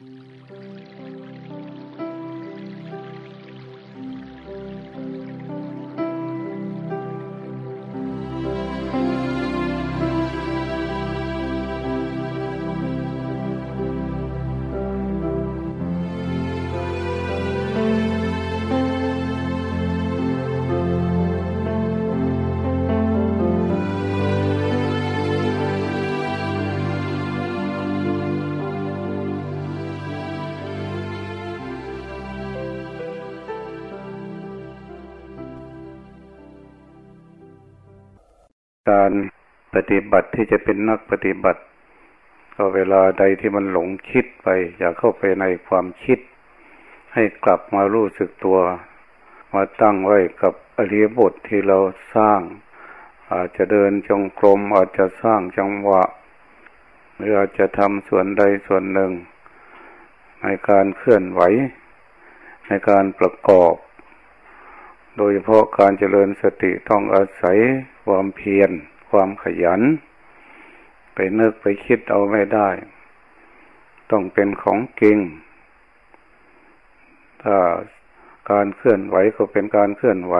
Música การปฏิบัติที่จะเป็นนักปฏิบัติ ก็เวลาใดที่มันหลงคิดไป อย่าเข้าไปในความคิด ให้กลับมารู้สึกตัว มาตั้งไว้กับอริยบทที่เราสร้าง อาจจะเดินจงกรมอาจจะสร้างจังหวะหรืออาจจะทำส่วนใดส่วนหนึ่ง ในการเคลื่อนไหว ในการประกอบ โดยเฉพาะการเจริญสติต้องอาศัยความเพียร ความขยัน ไปนึกไปคิดเอาไม่ได้ ต้องเป็นของจริง ถ้าการเคลื่อนไหวก็เป็นการเคลื่อนไหว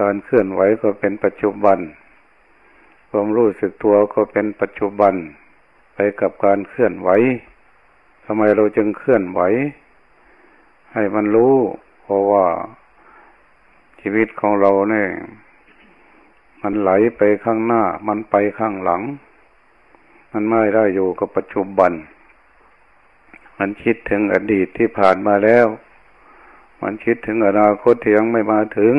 การเคลื่อนไหวก็เป็นปัจจุบัน ความรู้สึกตัวก็เป็นปัจจุบัน ไปกับการเคลื่อนไหวทำไมเราจึงเคลื่อนไหว ให้มันรู้ เพราะว่า ชีวิตของเราเนี่ย มันไหลไปข้างหน้า มันไปข้างหลัง มันไม่ได้อยู่กับปัจจุบัน มันคิดถึงอดีตที่ผ่านมาแล้ว มันคิดถึงอนาคตที่ยังไม่มาถึง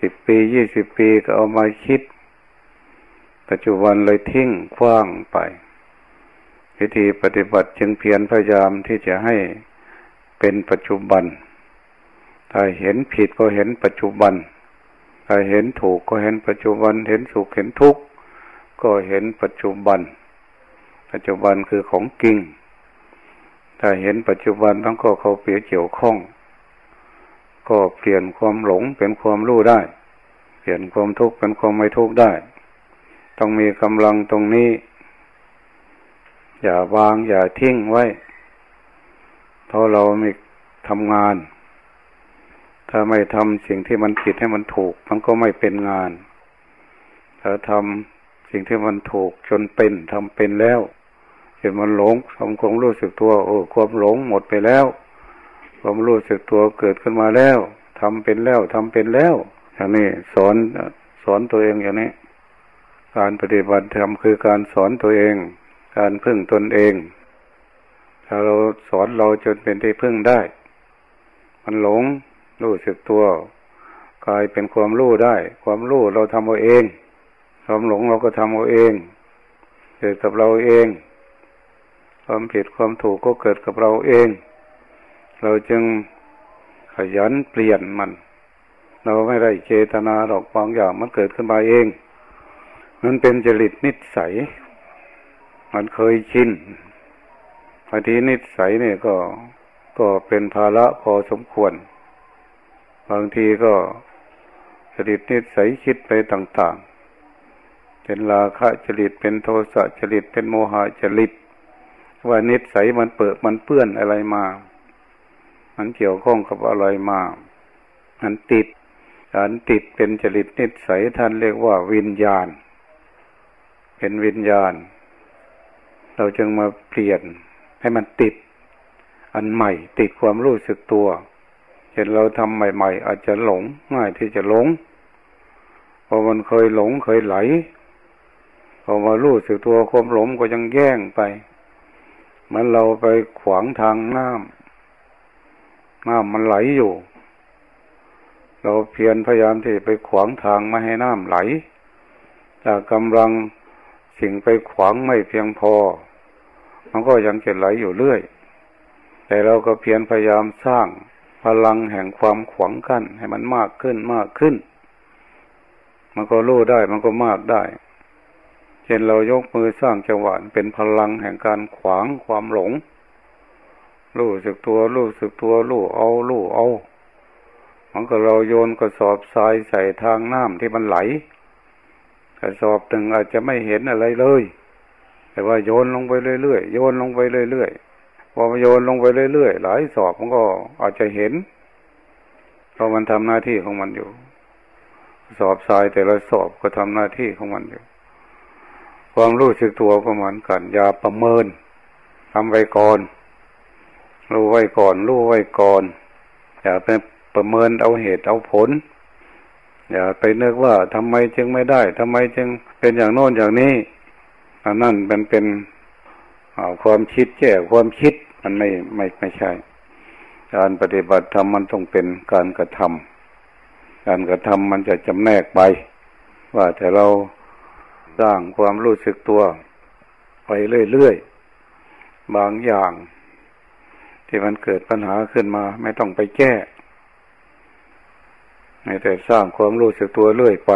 สิบปียี่สิบปีก็เอามาคิด ปัจจุบันเลยทิ้งคว้างไป วิธีปฏิบัติจึงเพียรพยายามที่จะให้เป็นปัจจุบัน ถ้าเห็นผิดก็เห็นปัจจุบัน ถ้าเห็นถูกก็เห็นปัจจุบัน เห็นสุขเห็นทุกข์ก็เห็นปัจจุบัน ปัจจุบันคือของจริง ถ้าเห็นปัจจุบันต้องก็เขาเปลี่ยนเกี่ยวข้อง ก็เปลี่ยนความหลงเป็นความรู้ได้ เปลี่ยนความทุกข์เป็นความไม่ทุกข์ได้ ต้องมีกำลังตรงนี้ อย่าวางอย่าทิ้งไว้ เพราะเรามีทำงาน ถ้าไม่ทำสิ่งที่มันผิดให้มันถูก มันก็ไม่เป็นงาน ถ้าทำสิ่งที่มันถูกจนเป็นทำเป็นแล้วเห็นมันหลงทำความรู้สึกตัวโอ้ความหลงหมดไปแล้ว ความรู้สึกตัวเกิดขึ้นมาแล้วทำเป็นแล้วทำเป็นแล้วอย่างนี้สอนสอนตัวเองอย่างนี้ การปฏิบัติธรรมคือการสอนตัวเอง การพึ่งตนเอง ถ้าเราสอนเราจนเป็นที่พึ่งได้ มันหลง รู้สึกตัวกลายเป็นความรู้ได้ ความรู้เราทำเอาเองความหลงเราก็ทำเอาเองเกิดกับเราเอง ความผิดความถูกก็เกิดกับเราเอง เราจึงขยันเปลี่ยนมัน เราไม่ได้เจตนาหรอกบางอย่างมันเกิดขึ้นมาเอง มันเป็นจริตนิสัย มันเคยชินบางทีนิสัยเนี่ยก็ก็เป็นภาระพอสมควร บางทีก็จริตนิสัยคิดไปต่างๆ เป็นราคะจริตเป็นโทสะจริตเป็นโมหะจริต ว่านิสัยมันเปิดมันเปื้อนอะไรมา มันเกี่ยวข้องกับอะไรมา มันติดการติดเป็นจริตนิสัยท่านเรียกว่าวิญญาณ เป็นวิญญาณ เราจึงมาเปลี่ยนให้มันติด อันใหม่ติดความรู้สึกตัว เห็นเราทำใหม่ ๆ อาจจะหลงง่ายที่จะหลงพอมันเคยหลงเคยไหลพอมารู้สึกตัวความหลงก็ยังแย่งไปเหมือนเราไปขวางทางน้ำน้ำมันไหลอยู่ เราเพียรพยายามที่ไปขวางทางไม่ให้น้ำไหล แต่กำลังสิ่งไปขวางไม่เพียงพอ มันก็ยังจะไหลอยู่เรื่อย แต่เราก็เพียรพยายามสร้าง พลังแห่งความขวางกั้นให้มันมากขึ้นมากขึ้น มันก็รู้ได้มันก็มากได้ เช่นเรายกมือสร้างจังหวะเป็นพลังแห่งการขวางความหลง รู้สึกตัวรู้สึกตัวรู้เอารู้เอามันก็เราโยนกระสอบทรายใส่ทางน้ำที่มันไหลกระสอบหนึ่งอาจจะไม่เห็นอะไรเลย แต่ว่าโยนลงไปเรื่อยๆโยนลงไปเรื่อยๆ พอมโยนลงไปเรื่อยๆหลายสอบมันก็อาจจะเห็นเพราะมันทำหน้าที่ของมันอยู่ สอบทรายแต่ละสอบก็ทำหน้าที่ของมันอยู่ ความรู้สึกตัวก็เหมือนกันอย่าประเมินทำไว้ก่อนรู้ไว้ก่อนรู้ไว้ก่อน อย่าไปประเมินเอาเหตุเอาผล อย่าไปนึกว่าทำไมจึงไม่ได้ทำไมจึงเป็นอย่างโน้นอย่างนี้อันนั้นมันเป็น ความคิดแก้ความคิดมันไม่ไม่ไม่ใช่ การปฏิบัติธรรมมันต้องเป็นการกระทำการกระทำมันจะจำแนกไป ว่าแต่เราสร้างความรู้สึกตัว ไปเรื่อยๆบางอย่าง ที่มันเกิดปัญหาขึ้นมา ไม่ต้องไปแก้แต่สร้างความรู้สึกตัวเรื่อยไป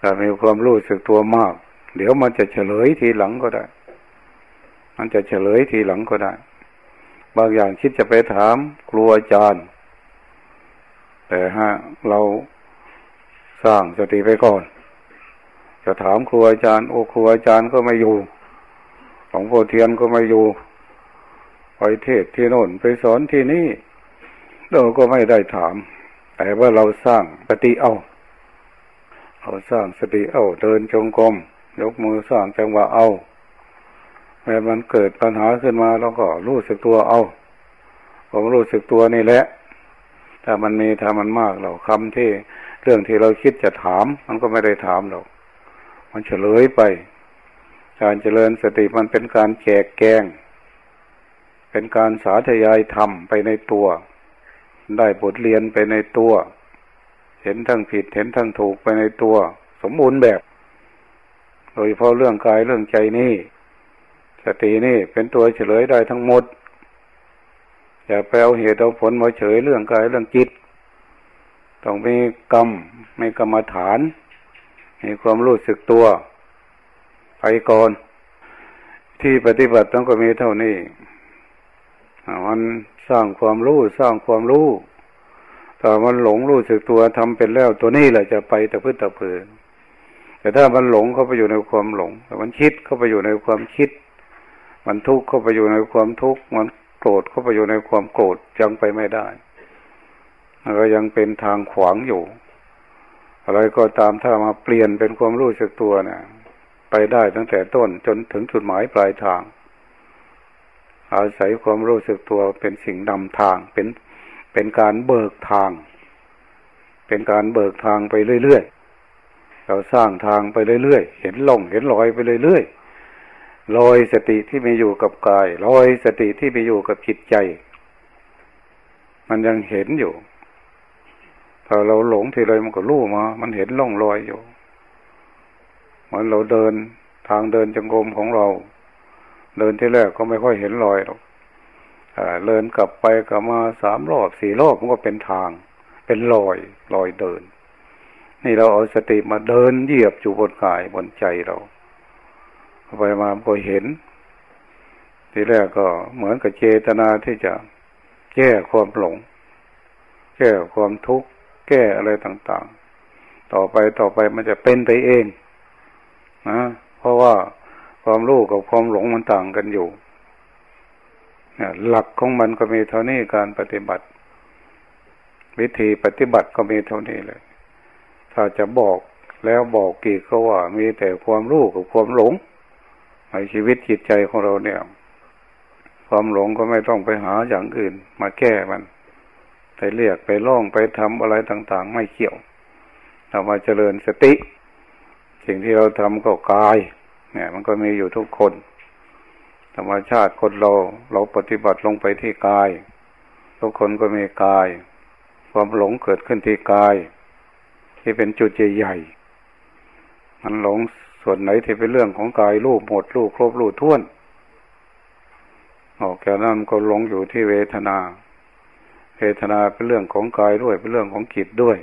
ถ้ามีความรู้สึกตัวมาก เดี๋ยวมันจะเฉลยทีหลังก็ได้ มันจะเฉลยทีหลังก็ได้ บางอย่างคิดจะไปถามครูอาจารย์ แต่ฮะเราสร้างสติไปก่อน จะถามครูอาจารย์ โอ้ครูอาจารย์ก็ไม่อยู่ของโพเทียนก็ไม่อยู่ไปเทศที่โน่นไปสอนที่นี่เราก็ไม่ได้ถาม แต่ว่าเราสร้างสติเอา เราสร้างสติเอา เดินจงกรมยกมือสร้างจังหวะเอา แม้มันเกิดปัญหาขึ้นมาเราก็รู้สึกตัวเอาผมรู้สึกตัวนี่แหละ ถ้ามันมีถ้ามันมากเราคำที่เรื่องที่เราคิดจะถาม มันก็ไม่ได้ถามเรามันเฉลยไป การเจริญสติมันเป็นการแจกแกง เป็นการสาธยายธรรมไปในตัว ได้บทเรียนไปในตัว เห็นทั้งผิดเห็นทั้งถูกไปในตัว สมบูรณ์แบบ โดยเฉพาะเรื่องกายเรื่องใจนี่ สตินี่เป็นตัวเฉลยได้ทั้งหมด อย่าไปเอาเหตุเอาผลมาเฉยเรื่องกายเรื่องจิต ต้องมีกรรมมีกรรมฐาน มีความรู้สึกตัวไปก่อน ที่ปฏิบัติต้องก็มีเท่านี้มันสร้างความรู้สร้างความรู้ถ้ามันหลงรู้สึกตัวทำเป็นแล้วตัวนี้แหละจะไปแต่พื้นตะเพือแต่ถ้ามันหลงเข้าไปอยู่ในความหลงแต่มันคิดเข้าไปอยู่ในความคิด มันทุกข์เข้าไปอยู่ในความทุกข์มันโกรธเข้าไปอยู่ในความโกรธยังไปไม่ได้ก็ยังเป็นทางขวางอยู่ อะไรก็ตามถ้ามาเปลี่ยนเป็นความรู้สึกตัวเนี่ยไปได้ตั้งแต่ต้นจนถึงจุดหมายปลายทาง อาศัยความรู้สึกตัวเป็นสิ่งนำทางเป็นเป็นการเบิกทาง เป็นการเบิกทางไปเรื่อยๆเราสร้างทางไปเรื่อยๆ เห็นลงเห็นลอยไปเรื่อยๆ ลอยสติที่มีอยู่กับกายลอยสติที่มีอยู่กับจิตใจ มันยังเห็นอยู่ถ้าเราหลงทีไรมันก็รู้มา มันเห็นล่องลอยอยู่เหมือนเราเดินทางเดินจงกรมของเรา เดินที่แรกก็ไม่ค่อยเห็นรอยหรอกเดินกลับไปกลับมาสามรอบสี่รอบมันก็เป็นทาง เป็นรอยรอยเดิน นี่เราเอาสติมาเดินเหยียบอยู่บนกายบนใจเรา ไปมาก็เห็น ทีแรกก็เหมือนกับเจตนาที่จะแก้ความหลง แก้ความทุกข์ แก้อะไรต่างๆ ต่อไปต่อไปมันจะเป็นไปเองนะเพราะว่าความรู้กับความหลงมันต่างกันอยู่เนี่ยหลักของมันก็มีเท่านี้การปฏิบัติ วิธีปฏิบัติก็มีเท่านี้เลย ถ้าจะบอกแล้วบอกกี่ก็ว่ามีแต่ความรู้กับความหลง ในชีวิตจิตใจของเราเนี่ย ความหลงก็ไม่ต้องไปหาอย่างอื่น มาแก้มัน ไปเรียกไปล่องไปทำอะไรต่าง ๆ ไม่เกี่ยวเรามาเจริญสติ สิ่งที่เราทำก็กาย เนี่ย มันก็มีอยู่ทุกคน ธรรมชาติคนเราเราปฏิบัติลงไปที่กาย ทุกคนก็มีกาย ความหลงเกิดขึ้นที่กาย ที่เป็นจุดใหญ่ๆมันหลง ส่วนไหนที่เป็นเรื่องของกายรูปหมดรูปครบรูปท้วนออกจากนั้นก็หลงอยู่ที่เวทนา เวทนาเป็นเรื่องของกายด้วยเป็นเรื่องของจิตด้วย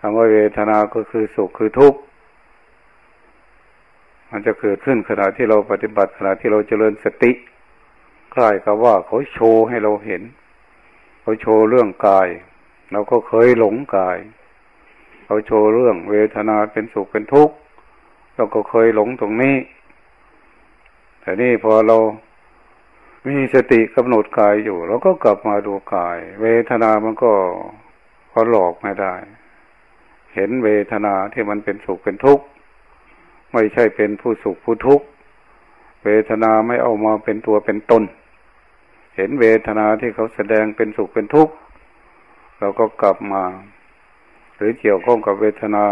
คำว่าเวทนาก็คือสุขคือทุกข์มันจะเกิดขึ้นขณะที่เราปฏิบัติขณะที่เราเจริญสติคล้ายกับว่าเขาโชว์ให้เราเห็น เขาโชว์เรื่องกาย เราก็เคยหลงกาย เขาโชว์เรื่องเวทนาเป็นสุขเป็นทุกข์ เราก็เคยหลงตรงนี้ แต่นี่พอเรามีสติกำหนดกายอยู่เราก็กลับมาดูกาย เวทนามันก็ก็หลอกไม่ได้ เห็นเวทนาที่มันเป็นสุขเป็นทุกข์ไม่ใช่เป็นผู้สุขผู้ทุกข์เวทนาไม่เอามาเป็นตัวเป็นตน เห็นเวทนาที่เขาแสดงเป็นสุขเป็นทุกข์เราก็กลับมา หรือเกี่ยวข้องกับเวทนา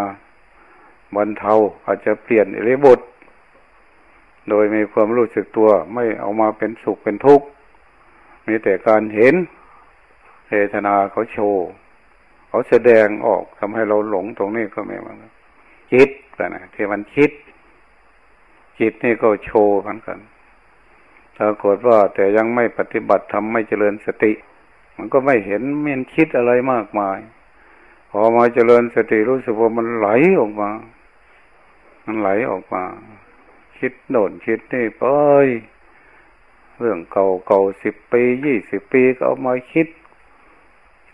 บรรเทาอาจจะเปลี่ยนอิริบท โดยมีความรู้สึกตัวไม่เอามาเป็นสุขเป็นทุกข์มีแต่การเห็นเวทนาเขาโชว์เขาแสดงออกทำให้เราหลงตรงนี้ก็ไม่หมือนกันจิตนะที่มันคิด จิตนี่ก็โชว์เหมือนกันถ้ากดว่าแต่ยังไม่ปฏิบัติทำไม่เจริญสติ มันก็ไม่เห็นมันคิดอะไรมากมาย พอมาเจริญสติรู้สึกว่ามันไหลออกมา มันไหลออกมา คิดโน่นคิดนี่ไปเรื่องเก่าเก่าสิบปียี่สิบปีก็เอามาคิด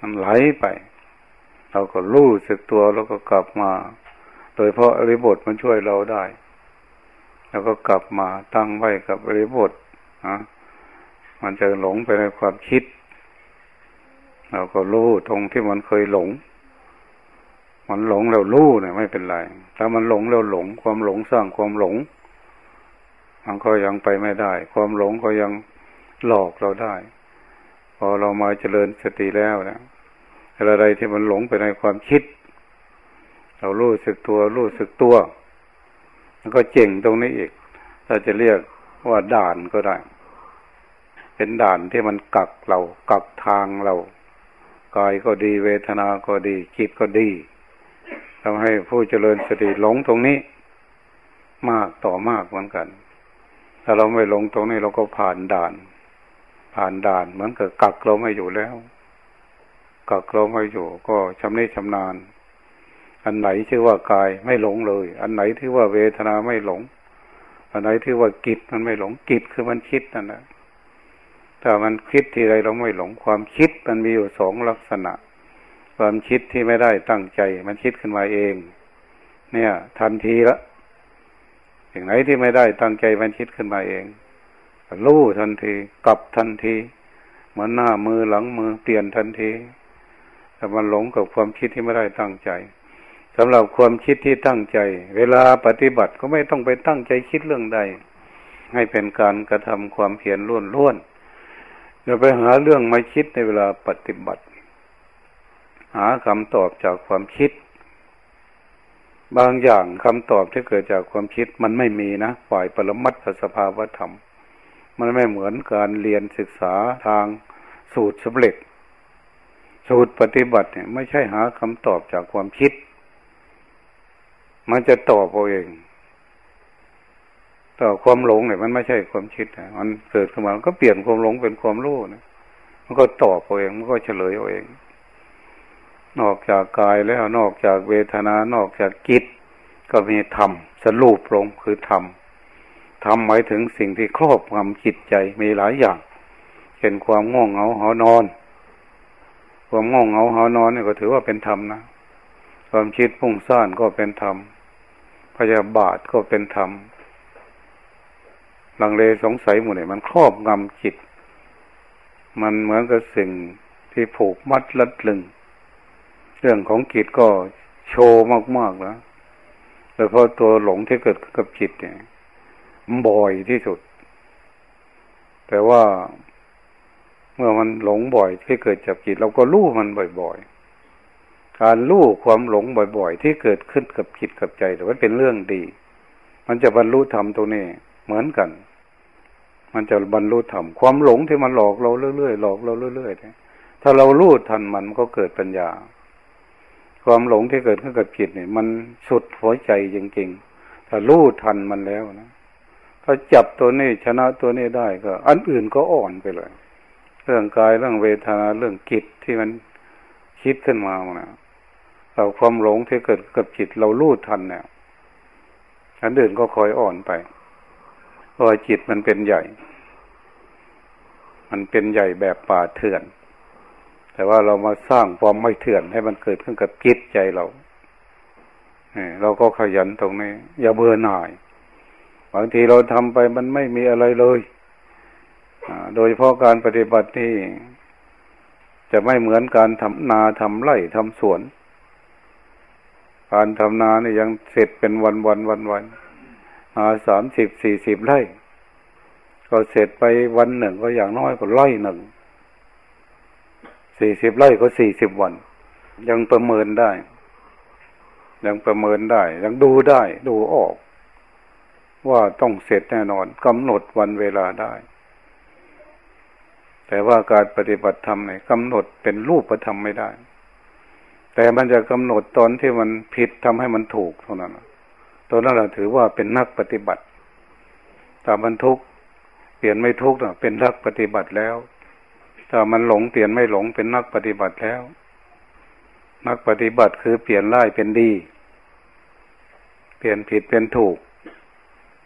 มันไหลไป เราก็รู้สึกตัวแล้วก็กลับมา โดยเพราะอริบทมันช่วยเราได้ แล้วก็กลับมาตั้งไว้กับอริบทนะมันจะหลงไปในความคิด เราก็รู้ตรงที่มันเคยหลง มันหลงแล้วรู้เนี่ยไม่เป็นไรถ้ามันหลงแล้วหลง ความหลงสร้างความหลง มันก็ยังไปไม่ได้ ความหลงก็ยังหลอกเราได้ พอเรามาเจริญสติแล้วนะอะไรที่มันหลงไปในความคิด เรารู้สึกตัวรู้สึกตัวมันก็เจ๋งตรงนี้อีกถ้าจะเรียกว่าด่านก็ได้ เป็นด่านที่มันกักเรากักทางเรากายก็ดีเวทนาก็ดีจิตก็ดี ทำให้ผู้เจริญสติหลงตรงนี้ มากต่อมากเหมือนกัน ถ้าเราไม่หลงตรงนี้เราก็ผ่านด่าน ผ่านด่านเหมือนกับกักเราไม่อยู่แล้ว กักเราไม่อยู่ ก็ชำนิชำนาญ อันไหนชื่อว่ากายไม่หลงเลย อันไหนที่ว่าเวทนาไม่หลง อันไหนที่ว่ากิจมันไม่หลงกิจคือมันคิดนั่นแหละแต่มันคิดทีไรเราไม่หลงความคิดมันมีอยู่สองลักษณะ ความคิดที่ไม่ได้ตั้งใจ มันคิดขึ้นมาเอง เนี่ย ทันทีละสิ่างไหนที่ไม่ได้ตั้งใจมันคิดขึ้นมาเองรู้ทันทีกลับทันทีเหมือนหน้ามือหลังมือเปลี่ยนทันทีแต่มันหลงกับความคิดที่ไม่ได้ตั้งใจสำหรับความคิดที่ตั้งใจ เวลาปฏิบัติก็ไม่ต้องไปตั้งใจคิดเรื่องใด ให้เป็นการกระทำความเพียรล้วนล้วนอย่าไปหาเรื่องมาคิดในเวลาปฏิบัติ หาคำตอบจากความคิด บางอย่างคำตอบที่เกิดจากความคิดมันไม่มีนะฝ่ายปรมัตถสภาวธรรม มันไม่เหมือนการเรียนศึกษาทางสูตรสำเร็จ สูตรปฏิบัติเนี่ยไม่ใช่หาคำตอบจากความคิด มันจะตอบเอาเองต่อความหลงเนี่ยมันไม่ใช่ความคิดนะมันเกิดขึ้นมาก็เปลี่ยนความหลงเป็นความรู้นะมันก็ตอบเอาเอง มันก็เฉลยเอาเอง นอกจากกายแล้วนอกจากเวทนานอกจากกิจก็มีธรรมสรุปลงคือธรรมธรรมหมายถึงสิ่งที่ครอบงำจิตใจมีหลายอย่างเช่นความง่วงเหงาหอนอน ความง่วงเหงาหอนอนนี่ก็ถือว่าเป็นธรรมนะความคิดพุ่งซ่านก็เป็นธรรมพยาบาทก็เป็นธรรมลังเลสงสัยหมดเนี่ยมันครอบงำจิต มันเหมือนกับสิ่งที่ผูกมัดลัดลึง เรื่องของจิตก็โชว์มากๆแล้วโดยเพราะตัวหลงที่เกิดกับจิตเนี่ยบ่อยที่สุด แต่ว่าเมื่อมันหลงบ่อยที่เกิดจากจิต เราก็รู้มันบ่อย ๆ การรู้ความหลงบ่อยๆ ที่เกิดขึ้นกับจิตกับใจแต่ว่าเป็นเรื่องดี มันจะบรรลุธรรมตัวนี้เหมือนกัน มันจะบรรลุธรรมความหลงที่มันหลอกเราเรื่อยๆหลอกเราเรื่อยๆถ้าเรารู้ทันมันก็เกิดปัญญา ความหลงที่เกิดขึ้นกับจิตเนี่ย มันสุดหัวใจจริงๆ ถ้ารู้ทันมันแล้วนะถ้าจับตัวนี้ชนะตัวนี้ได้ก็ อันอื่นก็อ่อนไปเลย เรื่องกายเรื่องเวทนาเรื่องจิตที่มันคิดขึ้นมาเนี่ยเราความหลงที่เกิดกับจิตเรารู้ทันเนี่ยอันอื่นก็คอยอ่อนไปเพราะจิตมันเป็นใหญ่ มันเป็นใหญ่แบบป่าเถื่อน แต่ว่าเรามาสร้างความไม่เถื่อนให้มันเกิดขึ้นกับจิตใจเราเราก็ขยันตรงนี้ อย่าเบื่อหน่ายบางทีเราทำไปมันไม่มีอะไรเลยโดยเฉพาะการปฏิบัติที่จะไม่เหมือนการทำนาทำไร่ทำสวน การทำนาเนี่ยยังเสร็จเป็นวันวันวันวันนาสามสิบสี่สิบไร่ ก็เสร็จไปวันหนึ่งก็อย่างน้อยก็ไร่หนึ่ง สี่สิบไร่ก็สี่สิบวัน ยังประเมินได้ ยังประเมินได้ ยังดูได้ ดูออก ว่าต้องเสร็จแน่นอนกำหนดวันเวลาได้ แต่ว่าการปฏิบัติธรรมเนี่ยกำหนดเป็นรูปธรรมไม่ได้ แต่มันจะกำหนดตอนที่มันผิดทำให้มันถูกเท่านั้นตอนนั้นเราถือว่าเป็นนักปฏิบัติถ้ามันทุกเปลี่ยนไม่ทุกข์เป็นนักปฏิบัติแล้ว ถ้ามันหลงเปลี่ยนไม่หลงเป็นนักปฏิบัติแล้ว นักปฏิบัติคือเปลี่ยนร้ายเป็นดี เปลี่ยนผิดเป็นถูก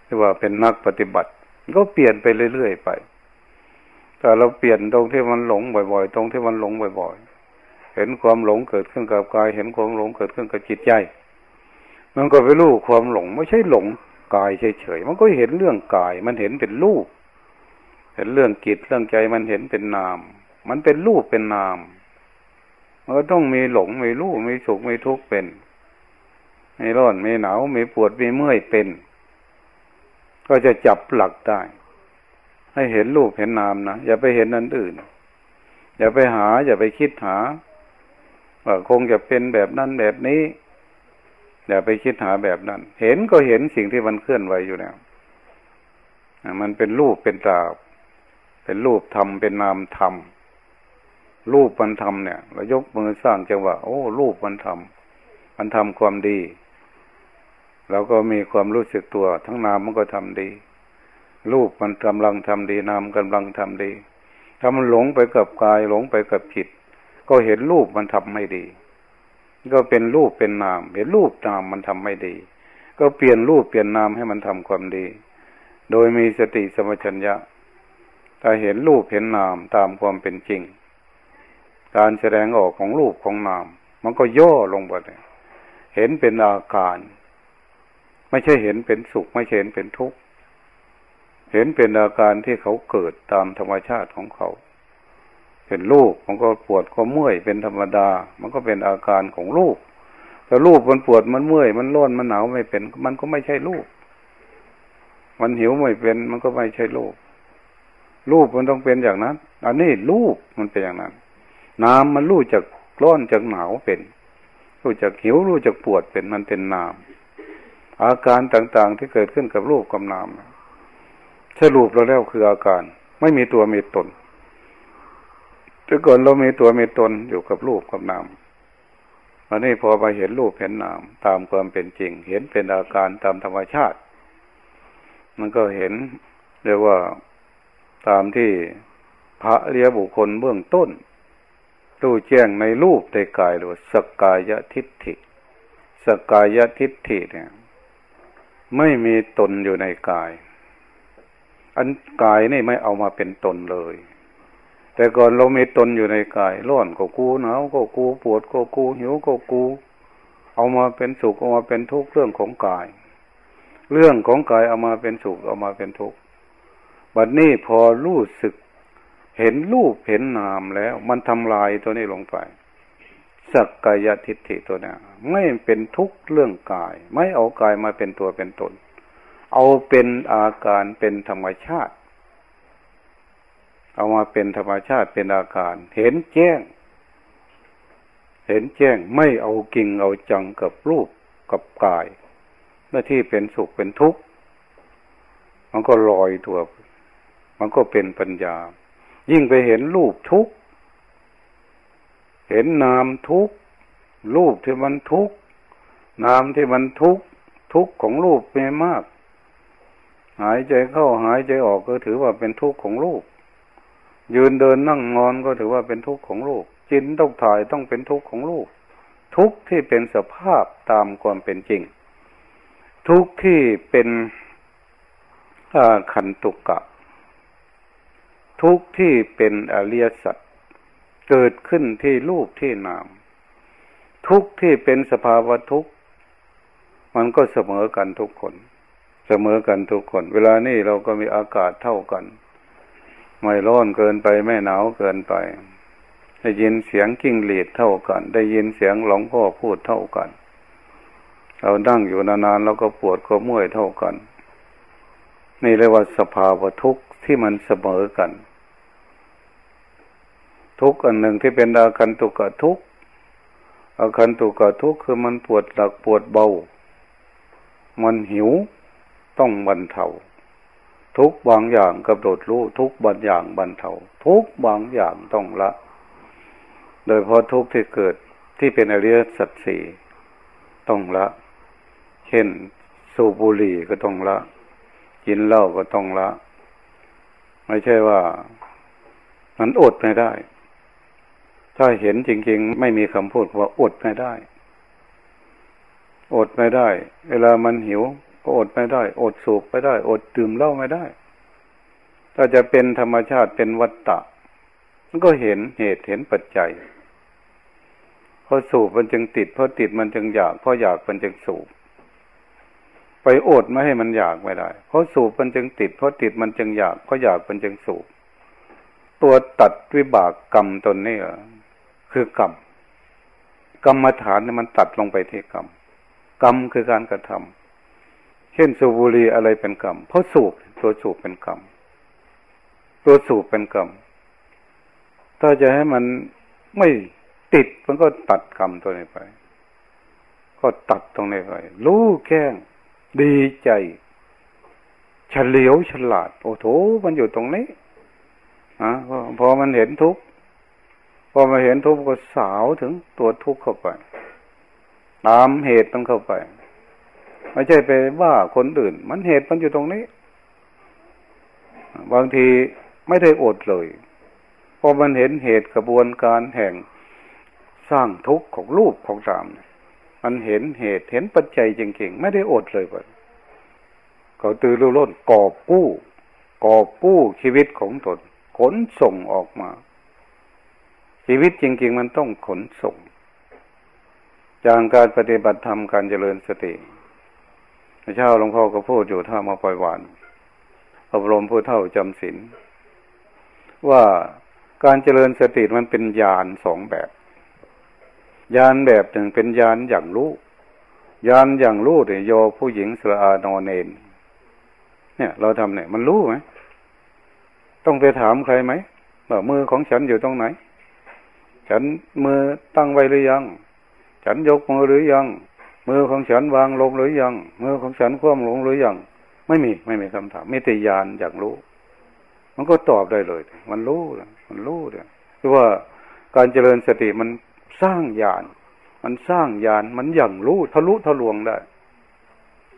ที่ว่าเป็นนักปฏิบัติ ก็เปลี่ยนไปเรื่อยๆไป แต่เราเปลี่ยนตรงที่มันหลงบ่อยๆ ตรงที่มันหลงบ่อยๆ เห็นความหลงเกิดขึ้นกับกาย เห็นความหลงเกิดขึ้นกับจิตใจ มันก็ไปรู้ความหลงไม่ใช่หลงกายเฉยๆ มันก็เห็นเรื่องกาย มันเห็นเป็นรูป เห็นเรื่องจิตเรื่องใจมันเห็นเป็นนาม มันเป็นรูปเป็นนาม มันก็ต้องมีหลงมีรูปมีสุขมีทุกข์เป็นมีร้อนมีหนาวมีปวดมีเมื่อยเป็น ก็จะจับหลักได้ ให้เห็นรูปเห็นนามนะอย่าไปเห็นอันอื่น อย่าไปหา อย่าไปคิดหาว่าคงจะเป็นแบบนั้นแบบนี้ อย่าไปคิดหาแบบนั้น เห็นก็เห็นสิ่งที่มันเคลื่อนไหวอยู่แล้วมันเป็นรูปเป็นตา เป็นรูปธรรมเป็นนามธรรมรูปมันทำเนี่ยเรายกมือสร้างจังหวะโอ้ รูปมันทำมันทำความดีเราก็มีความรู้สึกตัว ทั้งนามมันก็ทำดี รูปมันกำลังทำดี นามกำลังทำดี ถ้ามันหลงไปกับกายหลงไปกับจิต ก็เห็นรูปมันทำไม่ดี ก็เป็นรูปเป็นนาม เห็นรูปนามมันทำไม่ดี ก็เปลี่ยนรูปเปลี่ยนนามให้มันทำความดี โดยมีสติสมัชัญญะ ถ้าเห็นรูปเห็นนามตามความเป็นจริง การแสดงออกของรูปของนาม มันก็ย่อลงไปเห็นเป็นอาการ ไม่ใช่เห็นเป็นสุข ไม่ใช่เห็นเป็นทุกข์เห็นเป็นอาการที่เขาเกิดตามธรรมชาติของเขาเป็นรูปมันก็ปวดก็เมื่อยเป็นธรรมดา มันก็เป็นอาการของรูปแต่รูปมันปวดมันเมื่อย มันร้อนมันหนาวไม่เป็น มันก็ไม่ใช่รูป มันหิวไม่เป็น มันก็ไม่ใช่รูป รูปมันต้องเป็นอย่างนั้น อันนี้รูปมันเป็นอย่างนั้น น้ำมันรู้จากร้อนจากหนาวเป็น รู้จากหิวรู้จากปวดเป็นมันเป็นนาม อาการต่างๆที่เกิดขึ้นกับรูปกับนามสรุปเราแล้วคืออาการ ไม่มีตัวมีตนแต่ก่อนเรามีตัวมีตนอยู่กับรูปกับนามอันนี้พอไปเห็นรูปเห็นนาม ตามความเป็นจริง เห็นเป็นอาการตามธรรมชาติ มันก็เห็นเรียกว่า ตามที่พระเรียบุคคลเบื้องต้นรู้แจ้งในรูปในกายหรือสกกายทิฏฐิสกกายทิฏฐิเนี่ย ไม่มีตนอยู่ในกาย อันกายนี่ไม่เอามาเป็นตนเลย แต่ก่อนเรามีตนอยู่ในกายร้อนก็กูหนาวก็กูปวดก็กูหิวก็กู เอามาเป็นสุขเอามาเป็นทุกข์เรื่องของกาย เรื่องของกายเอามาเป็นสุขเอามาเป็นทุกข์ บัดนี้พอรู้สึก เห็นรูปเห็นนามแล้ว มันทำลายตัวนี้ลงไปสักกายทิฏฐิตัวนี้ไม่เป็นทุกข์เรื่องกาย ไม่เอากายมาเป็นตัวเป็นตน เอาเป็นอาการเป็นธรรมชาติ เอามาเป็นธรรมชาติเป็นอาการ เห็นแจ้ง เห็นแจ้งไม่เอากิ่งเอาจังกับรูปกับกายหน้าที่เป็นสุขเป็นทุกข์มันก็ลอยตัว มันก็เป็นปัญญา ยิ่งไปเห็นรูปทุกเห็นนามทุกรูปที่มันทุกนามที่มันทุกทุกของรูปเป็นมาก หายใจเข้าหายใจออกก็ถือว่าเป็นทุกข์ของรูป ยืนเดินนั่งนอนก็ถือว่าเป็นทุกข์ของรูปจินต้องถ่ายต้องเป็นทุกข์ของรูป ทุกข์ที่เป็นสภาพตามความเป็นจริง ทุกข์ที่เป็นขันตุกะ ทุกที่เป็นอริยสัจเกิดขึ้นที่รูปที่นาม ทุกที่เป็นสภาวะทุกมันก็เสมอกันทุกคน เสมอกันทุกคน เวลานี้เราก็มีอากาศเท่ากัน ไม่ร้อนเกินไปไม่หนาวเกินไป ได้ยินเสียงกิ้งหรีดเท่ากัน ได้ยินเสียงหลวงพ่อพูดเท่ากัน เราดั่งอยู่นานๆเราก็ปวดก็มื่วยเท่ากัน นี่เรียกว่าสภาวะทุกข์ที่มันเสมอกัน ทุกอันหนึ่งที่เป็นอาคันตุกะทุกอาคันตุกะทุกคือมันปวดหลักปวดเบา มันหิวต้องบรรเทาทุกบางอย่างกำหนดรู้ทุกบางอย่างบรรเทาทุกบางอย่างต้องละ โดยเพราะทุกที่เกิดที่เป็นอริยสัจสี่ต้องละเช่นสูบบุหรี่ก็ต้องละกินเหล้าก็ต้องละ ไม่ใช่ว่า มันอดไม่ได้ ถ้าเห็นจริง ๆ ไม่มีคำพูดว่าอดไม่ได้ อดไม่ได้ เวลามันหิว ก็อดไม่ได้ อดสูบไม่ได้ อดดื่มเหล้าไม่ได้ ถ้าจะเป็นธรรมชาติเป็นวัตตะ มันก็เห็นเหตุเห็นปัจจัยพอสูบมันจึงติดพอติดมันจึงอยากพออยากมันจึงสูบ ไปอดไม่ให้มันอยากไม่ได้เพราะสูบมันจึงติดเพราะติดมันจึงอยากเพราะอยากมันจึงสูบ ตัวตัดวิบากกรรมตนนี้ คือกรรมกรรมฐานเนี่ยมันตัดลงไปที่กรรมกรรมคือการกระทำเช่นสูบบุหรี่อะไรเป็นกรรมเพราะสูบตัวสูบเป็นกรรมตัวสูบเป็นกรรมถ้าจะให้มันไม่ติดมันก็ตัดกรรมตัวนี้ไป ก็ตัดตรงนี้ไปรู้แก้ง ดีใจเฉลียวฉลาด โอ้โถมันอยู่ตรงนี้อะพอมันเห็นทุกข์ พอมาเห็นทุกข์ก็สาวถึงตัวทุกข์เข้าไป ตามเหตุต้องเข้าไป ไม่ใช่ไปว่าคนอื่น มันเหตุมันอยู่ตรงนี้ บางทีไม่ได้อดเลยพอมันเห็นเหตุกระบวนการแห่งสร้างทุกข์ของรูปของตามมันเห็นเหตุเห็นปัจจัยจริงๆ ไม่ได้อดเลยก่อนเขาตื่นรู้ล้นกอบกู้ กอบกู้ชีวิตของตนขนส่งออกมา ชีวิตจริง ๆ มันต้องขนส่งจากการปฏิบัติธรรมการเจริญสติพระเจ้าหลวงพ่อก็พูดอยู่ท่ามาปล่อยวาน อบรมผู้เท่าจำศีลว่าการเจริญสติมันเป็นญาณสองแบบ ญาณแบบหนึ่งเป็นญาณอย่างรู้ญาณอย่างรู้เนี่ยโยผู้หญิงสระอานอนเนนเนี่ย เราทำเนี่ย มันรู้ไหมต้องไปถามใครไหมว่ามือของฉันอยู่ตรงไหน ฉันมือตั้งไว้หรือยัง ฉันยกมือหรือยัง มือของฉันวางลงหรือยัง มือของฉันคว่ำลงหรือยัง ไม่มีไม่มีคำถามไม่ต่ยานอย่ากรู้ มันก็ตอบได้เลย มันรู้มันรู้เนี่ยคือว่าการเจริญสติมันสร้างญาณมันสร้างญาณมันอย่างรู้ทะลุทะลวงได้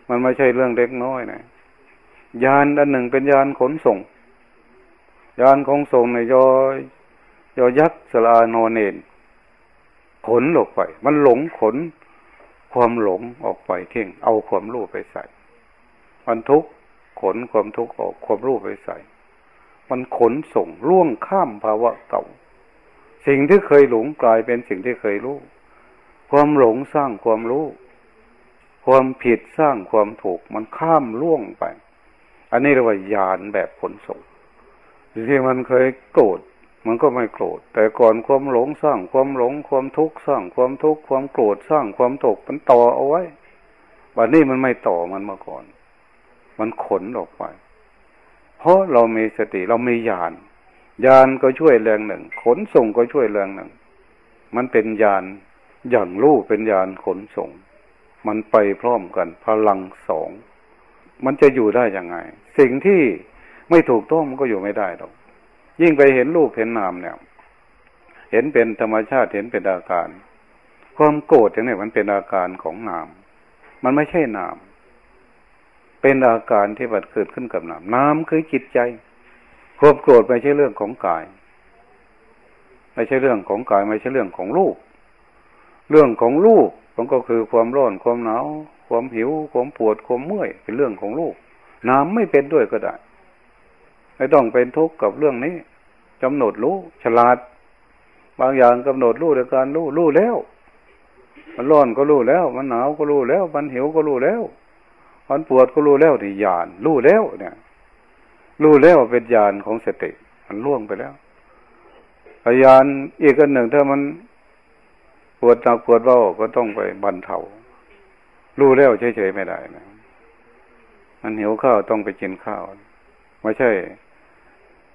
มันไม่ใช่เรื่องเล็กน้อยนะยานอันหนึ่งเป็นยานขนส่งยานของส่งในยอ ยอยักษ์สลานอนเนน ขนหลกไป มันหลงขน ความหลงออกไปเท่ง เอาความรู้ไปใส่ มันทุกข์ขนความทุกข์ออกความรู้ไปใส่ มันขนส่งล่วงข้ามภาวะเก่า สิ่งที่เคยหลงกลายเป็นสิ่งที่เคยรู้ ความหลงสร้างความรู้ ความผิดสร้างความถูก มันข้ามล่วงไป อันนี้เรียกว่ายานแบบขนส่งที่มันเคยโกรธ มันก็ไม่โกรธ แต่ก่อนความหลงสร้างความหลงความทุกข์สร้างความทุกข์ความโกรธสร้างความตกมันต่อเอาไว้วันนี้มันไม่ต่อมันมาก่อน มันขนออกไป เพราะเรามีสติเรามีญาณญาณก็ช่วยแรงหนึ่ง ขนส่งก็ช่วยแรงหนึ่ง มันเป็นญาณอย่างรู้เป็นญาณขนส่ง มันไปพร้อมกัน พลังสอง มันจะอยู่ได้ยังไง สิ่งที่ไม่ถูกต้องมันก็อยู่ไม่ได้หรอก ยิ่งไปเห็นรูปเห็นนามเนี่ย เห็นเป็นธรรมชาติเห็นเป็นอาการ ความโกรธอย่างนี้มันเป็นอาการของนาม มันไม่ใช่นาม เป็นอาการที่บัดเกิดขึ้นกับนามนามคือจิตใจความโกรธไม่ใช่เรื่องของกาย ไม่ใช่เรื่องของกายไม่ใช่เรื่องของรูป เรื่องของรูปมันก็คือความร้อนความหนาวความหิวความปวดความเมื่อยเป็นเรื่องของรูปนามไม่เป็นด้วยก็ได้ ไม่ต้องเป็นทุกข์กับเรื่องนี้กำหนดรู้ ฉลาด บางอย่างกำหนดรู้โดยการรู้รู้แล้ว มันร้อนก็รู้แล้ว มันหนาวก็รู้แล้ว มันหิวก็รู้แล้วมันปวดก็รู้แล้วนี่ญาณรู้แล้ว เนี่ย รู้แล้วเป็นญาณของสติมันล่วงไปแล้วพยานอีกอันหนึ่งถ้ามันปวดหนักปวดเบาก็ต้องไปบรรเทารู้แล้วเฉยๆไม่ได้นะมันหิวข้าวต้องไปกินข้าว ไม่ใช่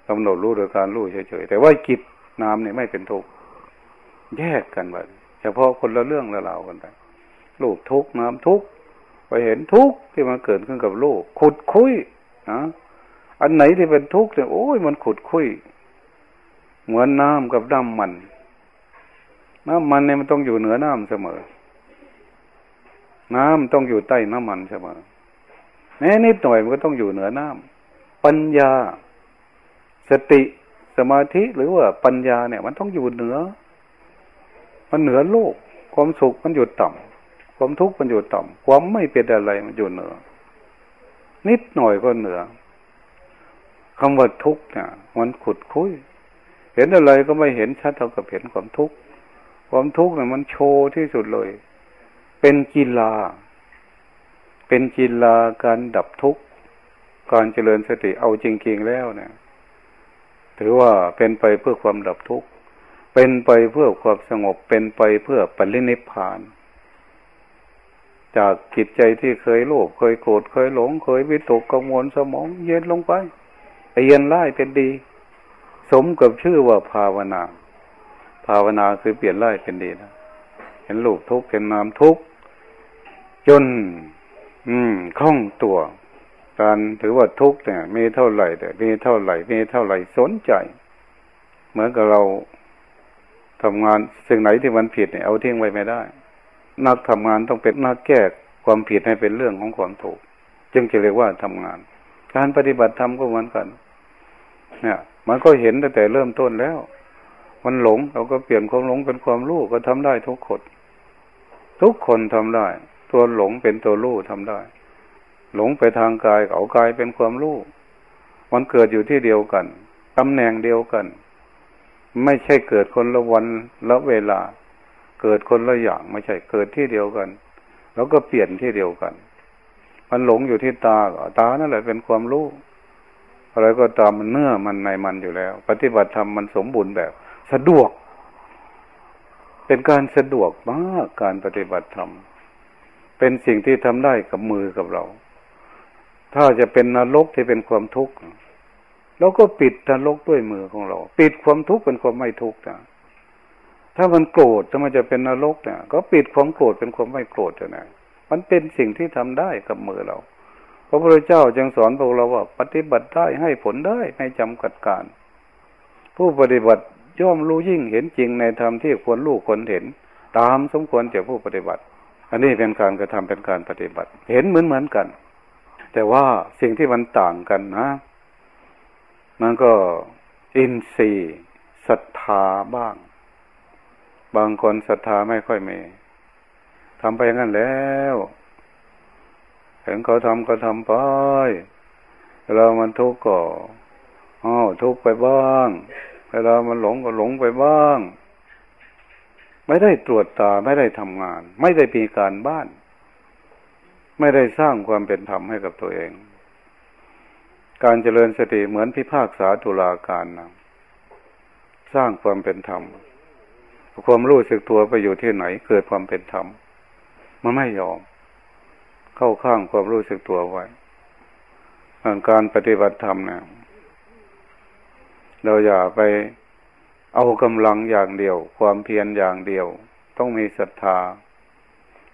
กำหนดรู้โดยการรู้เฉยๆแต่ว่ากิจน้ำเนี่ยไม่เป็นทุกข์แยกกันไปเฉพาะคนละเรื่องละราวกันไปลูกทุกข์น้ำทุกข์ไปเห็นทุกข์ที่มันเกิดขึ้นกับลูกขุดคุยนะอันไหนที่เป็นทุกข์เนี่ยโอ้ยมันขุดคุยเหมือนน้ำกับน้ำมัน น้ำมันเนี่ยมันต้องอยู่เหนือน้ำเสมอ น้ำต้องอยู่ใต้น้ำมันเสมอแม้นิดหน่อยมันก็ต้องอยู่เหนือน้ำปัญญา สติสมาธิหรือว่าปัญญาเนี่ย มันต้องอยู่เหนือ มันเหนือโลก ความสุขมันอยู่ต่ำความทุกข์มันอยู่ต่ำความไม่เป็นอะไรมันอยู่เหนือ นิดหน่อยก็เหนือคำว่าทุกข์เนี่ย มันขุดคุย เห็นอะไรก็ไม่เห็นชัดเท่ากับเห็นความทุกข์ความทุกข์เนี่ยมันโชว์ที่สุดเลย เป็นกีฬา เป็นกีฬาการดับทุกข์ การเจริญสติเอาจริงๆแล้วเนี่ย ถือว่าเป็นไปเพื่อความดับทุกข์ เป็นไปเพื่อความสงบ เป็นไปเพื่อปรินิพพาน จากจิตใจที่เคยโลภเคยโกรธเคยหลง เคยวิตกกังวลสมอง เย็นลงไปเปลี่ยนร้ายเป็นดี สมกับชื่อว่าภาวนา ภาวนาคือเปลี่ยนร้ายเป็นดีนะเห็นรูปทุกข์เห็นนามทุกข์จน อืมคล่องตัว การถือว่าทุกข์เนี่ย มีเท่าไหร่แต่มีเท่าไหร่ มีเท่าไหร่สนใจ เหมือนกับเราทำงานสิ่งไหนที่มันผิดเนี่ยเอาทิ้งไว้ไม่ได้ นักทำงานต้องเป็นนักแก้ความผิดให้เป็นเรื่องของความถูก จึงจะเรียกว่าทำงาน การปฏิบัติธรรมก็เหมือนกัน เนี่ย มันก็เห็นตั้งแต่เริ่มต้นแล้ว มันหลงเราก็เปลี่ยนความหลงเป็นความรู้ก็ทำได้ทุกคน ทุกคนทำได้ ตัวหลงเป็นตัวรู้ทำได้ หลงไปทางกายเอากายเป็นความรู้มันเกิดอยู่ที่เดียวกันตำแหน่งเดียวกัน ไม่ใช่เกิดคนละวันละเวลา เกิดคนละอย่างไม่ใช่เกิดที่เดียวกัน แล้วก็เปลี่ยนที่เดียวกัน มันหลงอยู่ที่ตาตานั่นแหละเป็นความรู้อะไรก็ตามมันเนื้อมันในมันอยู่แล้ว ปฏิบัติธรรมมันสมบูรณ์แบบ สะดวก เป็นการสะดวกมากการปฏิบัติธรรมเป็นสิ่งที่ทำได้กับมือกับเรา ถ้าจะเป็นนรกที่เป็นความทุกข์เราก็ปิดนรกด้วยมือของเรา ปิดความทุกข์เป็นความไม่ทุกข์นะถ้ามันโกรธถ้ามันจะเป็นนรกเนี่ย ก็ปิดความโกรธเป็นความไม่โกรธนะมันเป็นสิ่งที่ทำได้กับมือเราพระพุทธเจ้าจึงสอนพวกเราว่า ปฏิบัติได้ให้ผลได้ไม่จำกัดการ ผู้ปฏิบัติย่อมรู้ยิ่งเห็นจริงในธรรมที่ควรรู้ควรเห็น ตามสมควรแก่ผู้ปฏิบัติ อันนี้เป็นการกระทำเป็นการปฏิบัติ เห็นเหมือนเหมือนกัน แต่ว่าสิ่งที่มันต่างกันนะ มันก็อินทรีย์ศรัทธาบ้าง บางคนศรัทธาไม่ค่อยมีทำไปอย่างนั้นแล้วเห็นเขาทำก็ทำไปเวลามันทุกข์ก็อ๋อทุกข์ไปบ้างเวลามันหลงก็หลงไปบ้าง ไม่ได้ตรวจตาไม่ได้ทำงาน ไม่ได้มีการบ้าน ไม่ได้สร้างความเป็นธรรมให้กับตัวเอง การเจริญสติเหมือนพิพากษาตุลาการนะสร้างความเป็นธรรม ความรู้สึกตัวไปอยู่ที่ไหน เกิดความเป็นธรรม มันไม่ยอม เข้าข้างความรู้สึกตัวไว้การปฏิบัติธรรมเนี่ยเราอย่าไปเอากำลังอย่างเดียว ความเพียรอย่างเดียว ต้องมีศรัทธา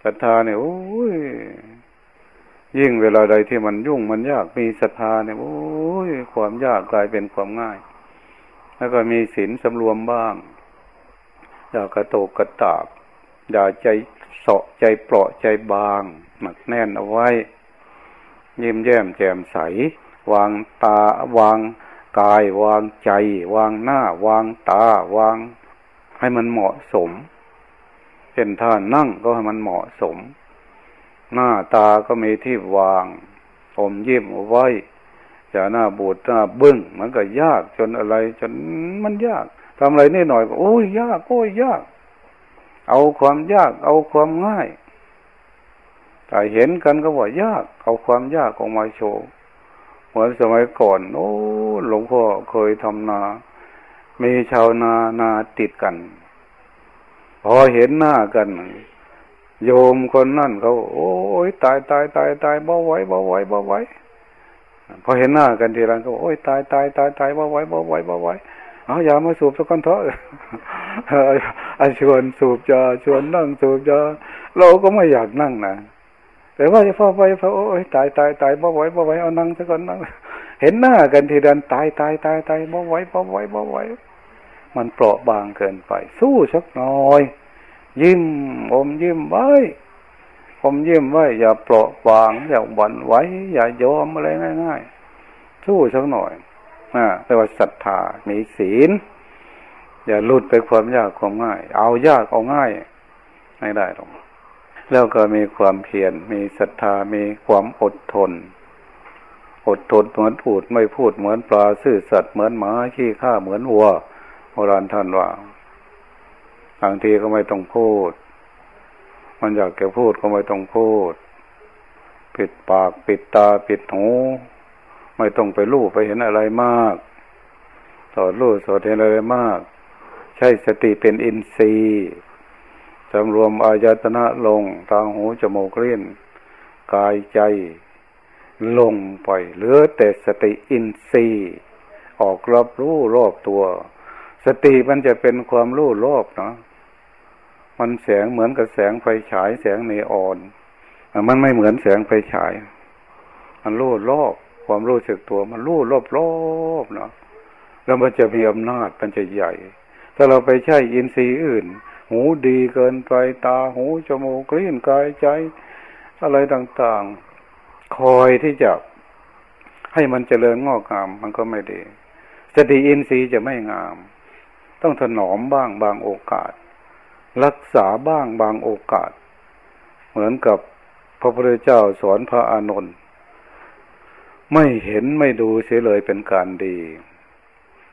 ศรัทธาเนี่ยโอ้ย ยิ่งเวลาใดที่มันยุ่งมันยากมีศรัทธาเนี่ยโอ้ยความยากกลายเป็นความง่าย แล้วก็มีศีลสำรวมบ้างอย่ากระโตกกระตากอย่าใจเสาะใจเปราะใจบางหนักแน่นเอาไว้ ยิ้มแย้มแจ่มใส วางตาวางกายวางใจ วางหน้า วางตา วางให้มันเหมาะสมเช่นท่านั่งก็ให้มันเหมาะสม หน้าตาก็มีที่วาง อมยิ้มเอาไว้จะหน้าบูดหน้าบึ้งมันก็ยากจนอะไร จนมันยากทำอะไรนิดหน่อยก็โอ้ยยากโอ้ยยาก เอาความยากเอาความง่ายแต่เห็นกันก็ว่ายาก เอาความยากออกมาโชว์เหมือนสมัยก่อนโอ้หลวงพ่อเคยทำนา มีชาวนานาติดกัน พอเห็นหน้ากัน โยมคนนั่นเขาโอ้ยตายตายตายตายบ่ไหวบ่ไหวบ่ไหวพอเห็นหน้ากันทีไรก็โอ้ยตายตายตายตายบ่ไหวบ่ไหวบ่ไหวเอาอย่ามาสูบสักคนเถอะอชวนสูบจาชวนนั่งสูบจาเราก็ไม่อยากนั่งนะแต่ว่าจะพอไปพอโอ้ยตายตายตายบ่ไหวบ่ไหวเอานั่งสักคนนั่งเห็นหน้ากันทีเดินตายตายตายตายบ่ไหวบ่ไหวบ่ไหวมันเปราะบางเกินไป สู้สักหน่อย ยิ้มอมยิ้มไว้อมยิ้มไว้ อย่าเปราะบาง อย่าหวั่นไหวอย่ายอมอะไรง่ายๆสู้สักหน่อยนะเรียกว่าศรัทธามีศีล อย่าหลุดไปความยากความง่าย เอายากเอาง่ายไม่ได้หรอกแล้วก็มีความเพียรมีศรัทธามีความอดทน อดทนเหมือนพูดไม่พูดเหมือนปลาซื่อสัตว์เหมือนหมาขี้ข้าเหมือนวัวโบราณท่านว่า บางทีก็ไม่ต้องพูด มันอยากจะพูดก็ไม่ต้องพูด ปิดปากปิดตาปิดหู ไม่ต้องไปรู้ไปเห็นอะไรมาก สอดรู้สอดเห็นอะไรมาก ใช้สติเป็นอินทรีย์สำรวมอายตนะลงตาหูจมูกเลี้ยนกายใจลงไปเหลือแต่สติอินทรีย์ ออกรับรู้รอบตัว สติมันจะเป็นความรู้รอบเนาะมันแสงเหมือนกับแสงไฟฉายแสงเนออนมันไม่เหมือนแสงไฟฉาย มันรู้รอบความรู้สึกตัว มันรู้รอบรอบเนาะแล้วมันจะมีอำนาจมันจะใหญ่ ถ้าเราไปใช้อินทรีย์อื่น หูดีเกินไปตาหูจมูกลิ้นกายใจ อะไรต่างๆ คอยที่จะให้มันเจริญงอกงาม มันก็ไม่ดีสติอินทรีย์จะไม่งาม ต้องถนอมบ้างบางโอกาส รักษาบ้างบางโอกาส เหมือนกับพระพุทธเจ้าสอนพระอานนท์ไม่เห็นไม่ดูเสียเลยเป็นการดี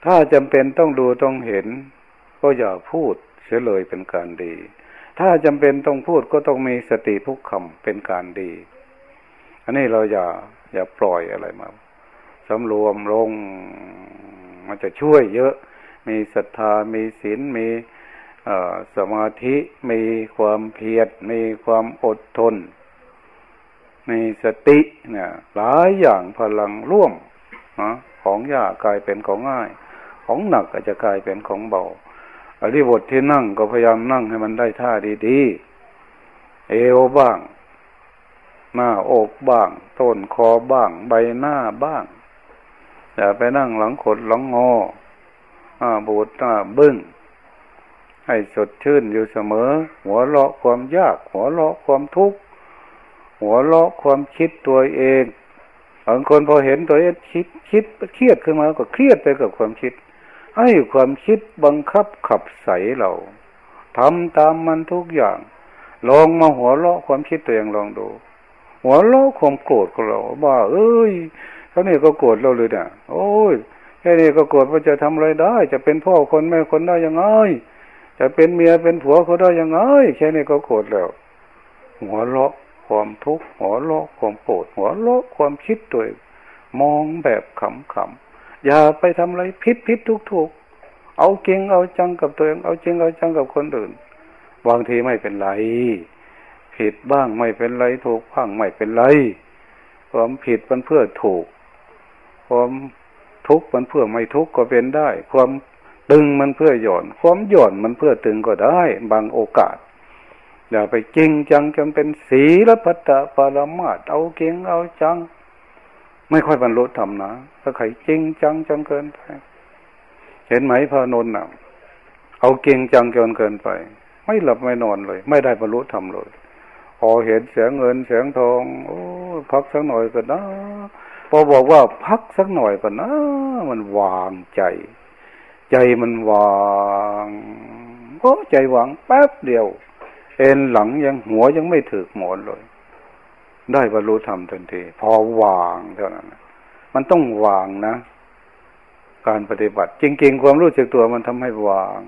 ถ้าจำเป็นต้องดูต้องเห็น ก็อย่าพูดเสียเลยเป็นการดี ถ้าจำเป็นต้องพูดก็ต้องมีสติทุกคำเป็นการดี อันนี้เราอย่าอย่าปล่อยอะไรมาสำรวมลง มันจะช่วยเยอะ มีศรัทธา มีศีล มีสมาธิ มีความเพียร มีความอดทน มีสติเนี่ยหลายอย่างพลังร่วมนะของยากกลายเป็นของง่าย ของหนักอาจจะกลายเป็นของเบาอริบทที่นั่งก็พยายามนั่งให้มันได้ท่าดีๆ เอวบ้าง หน้าอกบ้าง ต้นคอบ้าง ใบหน้าบ้างอย่าไปนั่งหลังขดหลังงอ อ่าบูดหน้าบึ้งให้สดชื่นอยู่เสมอ หัวเราะความยาก หัวเราะความทุกข์หัวเราะความคิดตัวเองบางคนพอเห็นตัวเองคิดคิดเครียดขึ้นมาก็เครียดไปกับความคิด ให้ความคิดบังคับขับใสเราทำตามมันทุกอย่าง ลองมาหัวเราะความคิดตัวเองลองดู หัวเราะความโกรธของเราว่า เอ้ยเขาเนี่ยก็โกรธเราเลยเนี่ยโอ้ย แค่นี้ก็โกรธว่าจะทำอะไรได้ จะเป็นพ่อคนแม่คนได้ยังไง จะเป็นเมียเป็นผัวเขาได้ยังไง แค่นี้ก็โกรธแล้วหัวเราะความทุกข์หัวโลกความโกรธหัวโลกความคิดตัวเองมองแบบขำๆอย่าไปทำอะไรพิษพิษทุกทุกเอาเก่งเอาจังกับตัวเองเอาจริงเอาจังกับคนอื่นบางทีไม่เป็นไร ผิดบ้างไม่เป็นไรถูกบ้างไม่เป็นไรความผิดมันเพื่อถูกความ ทุกข์มันเพื่อไม่ทุกข์ก็เป็นได้ ความตึงมันเพื่อหย่อน ความหย่อนมันเพื่อตึงก็ได้ บางโอกาสอย่าไปจริงจังจนเป็นศีลพัตตปรมาตเอาเก่งเอาจัง ไม่ค่อยบรรลุธรรมนะถ้าใครจริงจังจนเกินไป เห็นไหมพระนนท์น่ะเอาเก่งจังจนเกินไป ไม่หลับไม่นอนเลย ไม่ได้บรรลุธรรมเลยพอเห็นเสียงเงินเสียงทอง โอ้พักสักหน่อยก็นะ พอบอกว่าพักสักหน่อยก็นะมันวางใจ ใจมันวางโอ้ใจวางแป๊บเดียว เอ็นหลังยังหัวยังไม่ถึกหมอนเลย ได้บรรลุธรรมทันที พอวางเท่านั้นมันต้องวางนะ การปฏิบัติ จริง ๆ ความรู้สึกตัวมันทำให้วาง